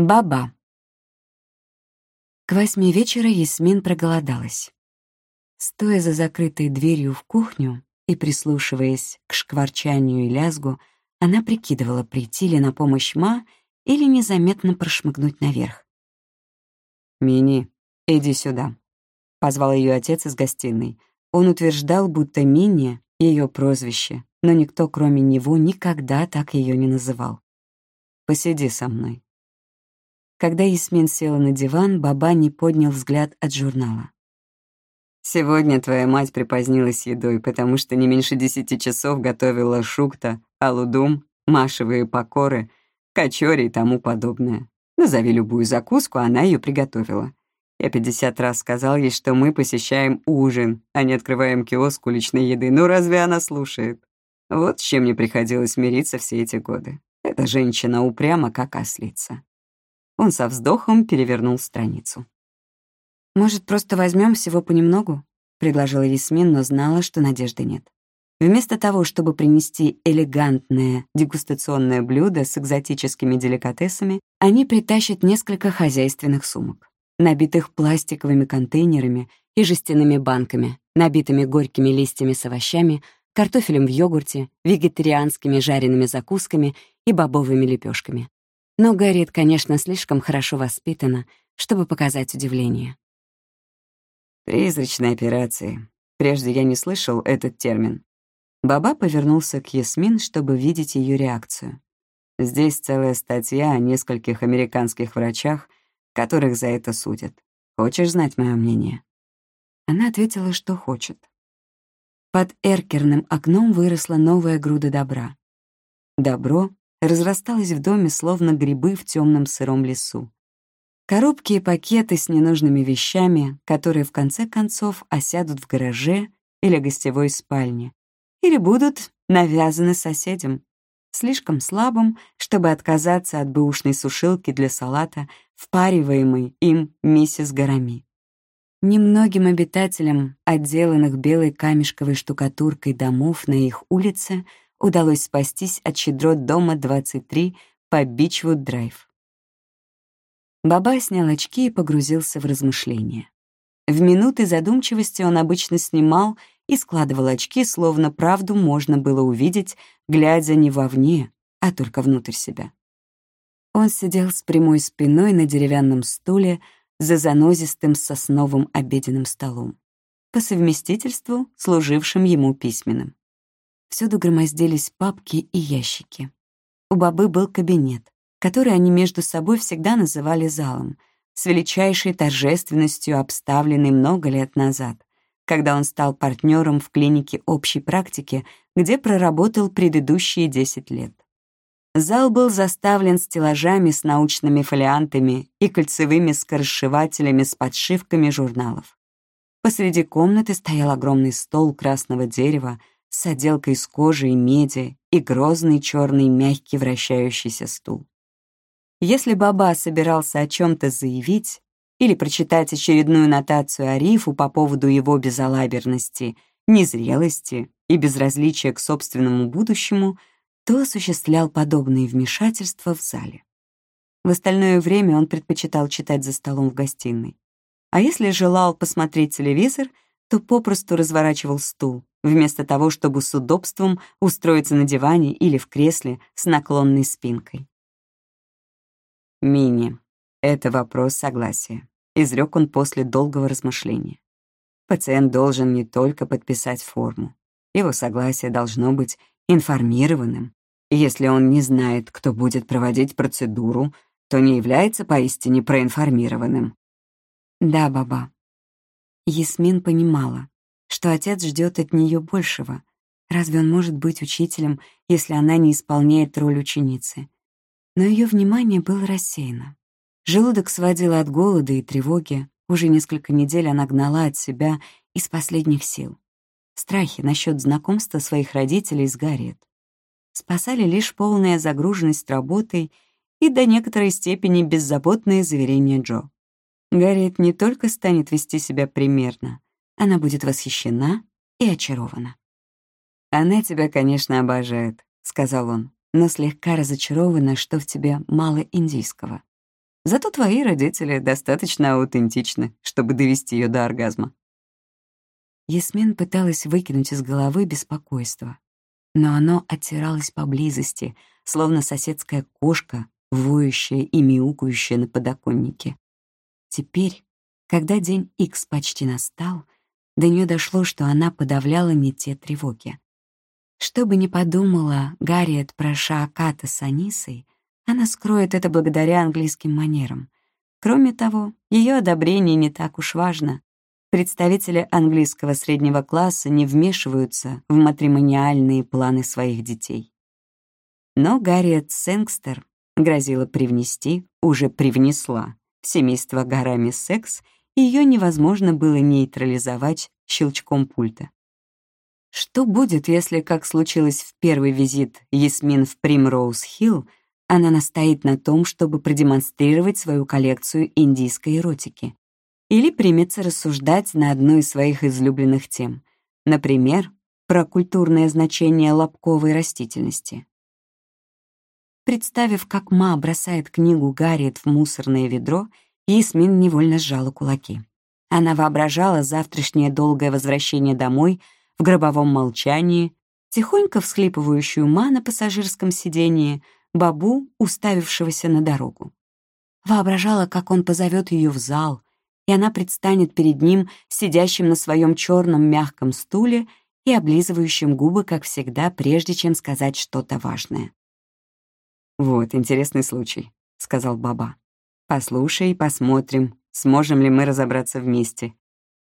Баба. К восьми вечера Ясмин проголодалась. Стоя за закрытой дверью в кухню и прислушиваясь к шкварчанию и лязгу, она прикидывала, прийти ли на помощь Ма или незаметно прошмыгнуть наверх. «Мини, иди сюда», — позвал ее отец из гостиной. Он утверждал, будто Мини — ее прозвище, но никто, кроме него, никогда так ее не называл. «Посиди со мной». Когда Ясмин села на диван, Баба не поднял взгляд от журнала. «Сегодня твоя мать припозднилась едой, потому что не меньше десяти часов готовила шукта, алудум, машевые покоры, качори и тому подобное. Назови любую закуску, она ее приготовила. Я пятьдесят раз сказал ей, что мы посещаем ужин, а не открываем киоск уличной еды. Ну разве она слушает? Вот с чем мне приходилось мириться все эти годы. Эта женщина упряма, как ослица. Он со вздохом перевернул страницу. «Может, просто возьмем всего понемногу?» — предложила Ясмин, но знала, что надежды нет. Вместо того, чтобы принести элегантное дегустационное блюдо с экзотическими деликатесами, они притащат несколько хозяйственных сумок, набитых пластиковыми контейнерами и жестяными банками, набитыми горькими листьями с овощами, картофелем в йогурте, вегетарианскими жареными закусками и бобовыми лепешками. Но Гарриет, конечно, слишком хорошо воспитана, чтобы показать удивление. Призрачные операции. Прежде я не слышал этот термин. Баба повернулся к Ясмин, чтобы видеть ее реакцию. Здесь целая статья о нескольких американских врачах, которых за это судят. Хочешь знать мое мнение? Она ответила, что хочет. Под эркерным окном выросла новая груда добра. Добро разрасталось в доме, словно грибы в темном сыром лесу. Коробки и пакеты с ненужными вещами, которые в конце концов осядут в гараже или гостевой спальне, или будут навязаны соседям, слишком слабым, чтобы отказаться от бэушной сушилки для салата, впариваемой им миссис Гарами. Немногим обитателям, отделанных белой камешковой штукатуркой домов на их улице, удалось спастись от щедрот дома 23 по Бичвуд-драйв. Баба снял очки и погрузился в размышления. В минуты задумчивости он обычно снимал и складывал очки, словно правду можно было увидеть, глядя не вовне, а только внутрь себя. Он сидел с прямой спиной на деревянном стуле за занозистым сосновым обеденным столом, по совместительству служившим ему письменным. Всюду громоздились папки и ящики. У бабы был кабинет, который они между собой всегда называли залом, с величайшей торжественностью обставленный много лет назад, когда он стал партнером в клинике общей практики, где проработал предыдущие 10 лет. Зал был заставлен стеллажами с научными фолиантами и кольцевыми скоросшивателями с подшивками журналов. Посреди комнаты стоял огромный стол красного дерева с отделкой из кожи и меди и грозный черный мягкий вращающийся стул. Если Баба собирался о чем-то заявить или прочитать очередную нотацию Арифу по поводу его безалаберности, незрелости и безразличия к собственному будущему, то осуществлял подобные вмешательства в зале. В остальное время он предпочитал читать за столом в гостиной. А если желал посмотреть телевизор, то попросту разворачивал стул, вместо того, чтобы с удобством устроиться на диване или в кресле с наклонной спинкой. «Мини, это вопрос согласия», — изрек он после долгого размышления. Пациент должен не только подписать форму. Его согласие должно быть информированным. если он не знает, кто будет проводить процедуру, то не является поистине проинформированным. Да, баба. Ясмин понимала что отец ждет от нее большего. Разве он может быть учителем, если она не исполняет роль ученицы? Но ее внимание было рассеяно. Желудок сводила от голода и тревоги. Уже несколько недель она гнала от себя из последних сил. Страхи насчет знакомства своих родителей с Гарриет. Спасали лишь полная загруженность работой и до некоторой степени беззаботные заверения Джо. Гарриет не только станет вести себя примерно, она будет восхищена и очарована. «Она тебя, конечно, обожает», — сказал он, «но слегка разочарована, что в тебе мало индийского». Зато твои родители достаточно аутентичны, чтобы довести ее до оргазма. Ясмин пыталась выкинуть из головы беспокойство, но оно оттиралось поблизости, словно соседская кошка, воющая и мяукающая на подоконнике. Теперь, когда день Икс почти настал, до нее дошло, что она подавляла не те тревоги. Что бы ни подумала Гарриет про Шааката с Анисой, она скроет это благодаря английским манерам. Кроме того, ее одобрение не так уж важно. Представители английского среднего класса не вмешиваются в матримониальные планы своих детей. Но Гарриет Сенгстер грозила привнести, уже привнесла, в семейство горами секс, ее невозможно было нейтрализовать щелчком пульта. Что будет, если, как случилось в первый визит Ясмин в Примроуз-Хилл, она настоит на том, чтобы продемонстрировать свою коллекцию индийской эротики? Или примется рассуждать на одну из своих излюбленных тем, например, про культурное значение лобковой растительности. Представив, как Ма бросает книгу Гарриет в мусорное ведро, Ясмин невольно сжала кулаки. Она воображала завтрашнее долгое возвращение домой — в гробовом молчании, тихонько всхлипывающую ма на пассажирском сидении, бабу, уставившегося на дорогу. Воображала, как он позовет ее в зал, и она предстанет перед ним, сидящим на своем черном мягком стуле и облизывающим губы, как всегда, прежде чем сказать что-то важное. «Вот интересный случай», — сказал Баба. «Послушай и посмотрим, сможем ли мы разобраться вместе.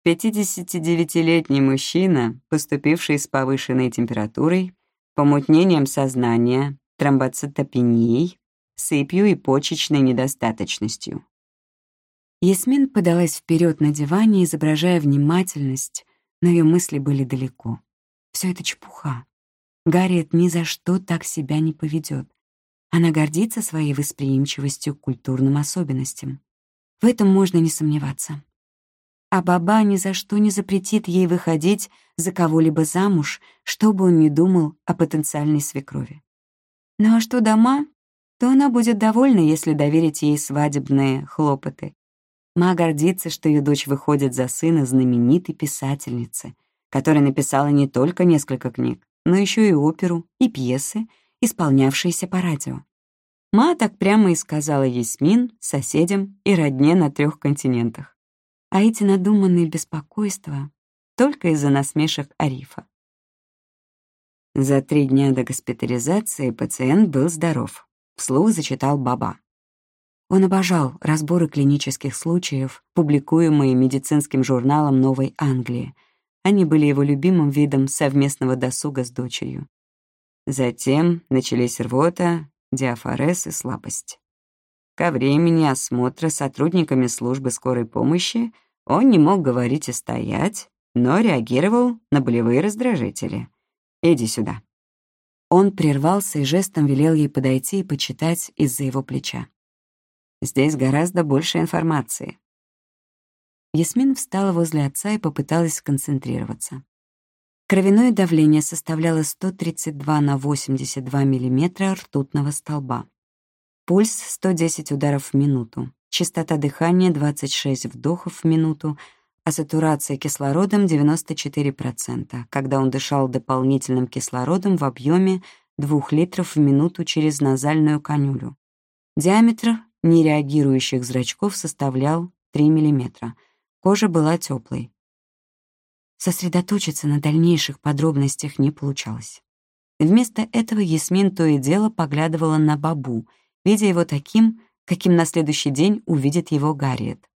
59-летний мужчина, поступивший с повышенной температурой, помутнением сознания, тромбоцитопенией, сыпью и почечной недостаточностью. Ясмин подалась вперед на диване, изображая внимательность, но ее мысли были далеко. Все это чепуха. Гарриет ни за что так себя не поведет. Она гордится своей восприимчивостью к культурным особенностям. В этом можно не сомневаться а баба ни за что не запретит ей выходить за кого-либо замуж, что бы он ни думал о потенциальной свекрови. Ну а что дома, то она будет довольна, если доверить ей свадебные хлопоты. Ма гордится, что ее дочь выходит за сына знаменитой писательницы, которая написала не только несколько книг, но еще и оперу, и пьесы, исполнявшиеся по радио. Ма так прямо и сказала Ясмин, соседям и родне на трех континентах а эти надуманные беспокойства только из-за насмешек Арифа. За три дня до госпитализации пациент был здоров. Вслух зачитал Баба. Он обожал разборы клинических случаев, публикуемые медицинским журналом Новой Англии. Они были его любимым видом совместного досуга с дочерью. Затем начались рвота, диафорез и слабость. Ко времени осмотра сотрудниками службы скорой помощи он не мог говорить и стоять, но реагировал на болевые раздражители. «Иди сюда». Он прервался и жестом велел ей подойти и почитать из-за его плеча. «Здесь гораздо больше информации». Ясмин встала возле отца и попыталась сконцентрироваться. Кровяное давление составляло 132 на 82 мм ртутного столба. Пульс — 110 ударов в минуту. Частота дыхания — 26 вдохов в минуту, а сатурация кислородом — 94%, когда он дышал дополнительным кислородом в объеме 2 литров в минуту через назальную конюлю. Диаметр нереагирующих зрачков составлял 3 мм. Кожа была теплой. Сосредоточиться на дальнейших подробностях не получалось. Вместо этого Ясмин то и дело поглядывала на Бабу — видя его таким, каким на следующий день увидит его Гарриет.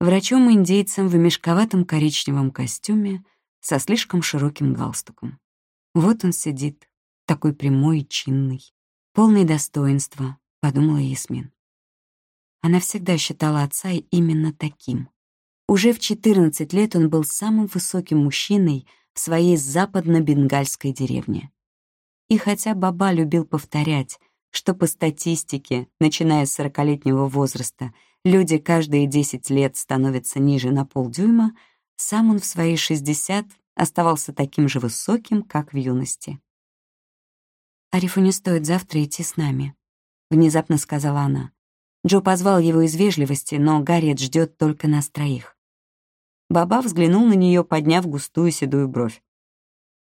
Врачом-индейцем в мешковатом коричневом костюме со слишком широким галстуком. Вот он сидит, такой прямой и чинный, полный достоинства, подумала Ясмин. Она всегда считала отца именно таким. Уже в 14 лет он был самым высоким мужчиной в своей западно-бенгальской деревне. И хотя Баба любил повторять, что по статистике, начиная с 40-летнего возраста, люди каждые 10 лет становятся ниже на полдюйма, сам он в свои 60 оставался таким же высоким, как в юности. «Арифу не стоит завтра идти с нами», — внезапно сказала она. Джо позвал его из вежливости, но Гарриет ждет только нас троих. Баба взглянул на нее, подняв густую седую бровь.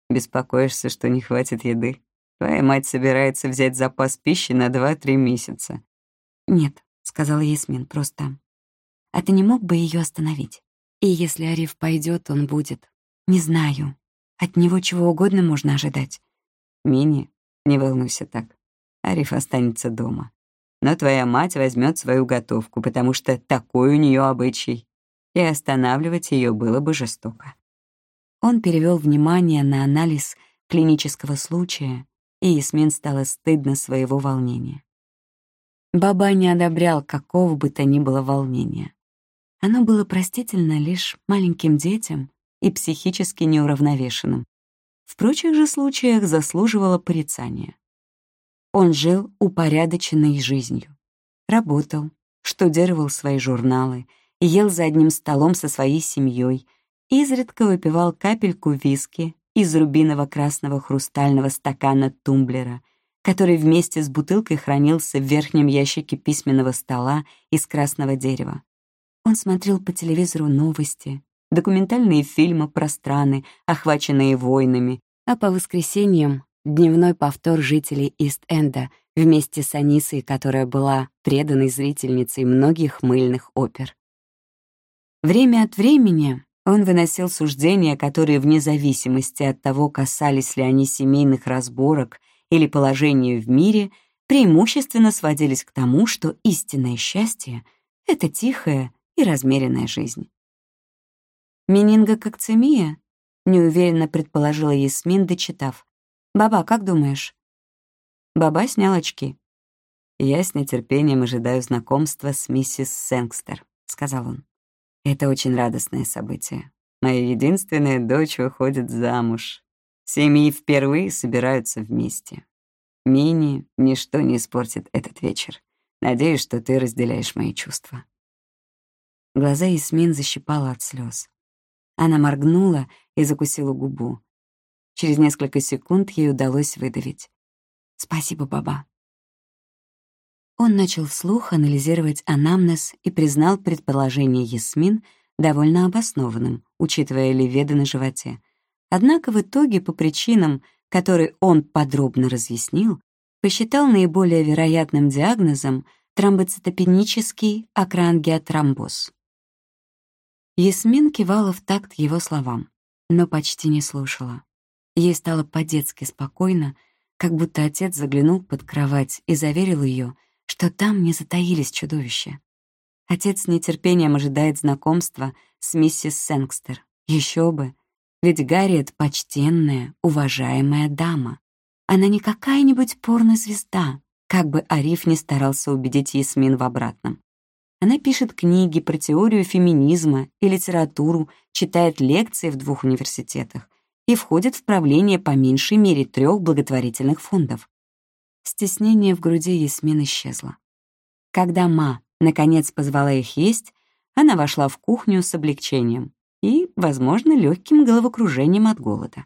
«Беспокоишься, что не хватит еды? Твоя мать собирается взять запас пищи на два-три месяца». «Нет», — сказала Ясмин, — «просто... А ты не мог бы ее остановить? И если Ариф пойдет, он будет. Не знаю. От него чего угодно можно ожидать». «Мини, не волнуйся так. Ариф останется дома. Но твоя мать возьмет свою готовку, потому что такой у нее обычай и останавливать ее было бы жестоко. Он перевел внимание на анализ клинического случая, и Ясмин стало стыдно своего волнения. Баба не одобрял какого бы то ни было волнения. Оно было простительно лишь маленьким детям и психически неуравновешенным. В прочих же случаях заслуживало порицания. Он жил упорядоченной жизнью. Работал, штудировал свои журналы, ел за одним столом со своей семьей, изредка выпивал капельку виски из рубиново-красного хрустального стакана тумблера, который вместе с бутылкой хранился в верхнем ящике письменного стола из красного дерева. Он смотрел по телевизору новости, документальные фильмы про страны, охваченные войнами, а по воскресеньям — дневной повтор жителей Ист-Энда вместе с Анисой, которая была преданной зрительницей многих мыльных опер. Время от времени он выносил суждения, которые вне зависимости от того, касались ли они семейных разборок или положения в мире, преимущественно сводились к тому, что истинное счастье — это тихая и размеренная жизнь. «Менингококцемия?» — неуверенно предположила Ясмин, дочитав. «Баба, как думаешь?» Баба снял очки. «Я с нетерпением ожидаю знакомства с миссис Сенгстер», — сказал он. Это очень радостное событие. Моя единственная дочь выходит замуж. Семьи впервые собираются вместе. Мини, ничто не испортит этот вечер. Надеюсь, что ты разделяешь мои чувства. Глаза Ясмин защипала от слез. Она моргнула и закусила губу. Через несколько секунд ей удалось выдавить. «Спасибо, баба». Он начал вслух анализировать анамнез и признал предположение Ясмин довольно обоснованным, учитывая леведы на животе. Однако в итоге, по причинам, которые он подробно разъяснил, посчитал наиболее вероятным диагнозом тромбоцитопенический акрангиотромбоз. Ясмин кивала в такт его словам, но почти не слушала. Ей стало по-детски спокойно, как будто отец заглянул под кровать и заверил ее, что там не затаились чудовища. Отец с нетерпением ожидает знакомства с миссис Сенгстер. Еще бы, ведь Гарриет — почтенная, уважаемая дама. Она не какая-нибудь порнозвезда, как бы Ариф не старался убедить Ясмин в обратном. Она пишет книги про теорию феминизма и литературу, читает лекции в двух университетах и входит в правление по меньшей мере трех благотворительных фондов. Стеснение в груди Ясмин исчезло. Когда Ма, наконец, позвала их есть, она вошла в кухню с облегчением и, возможно, легким головокружением от голода.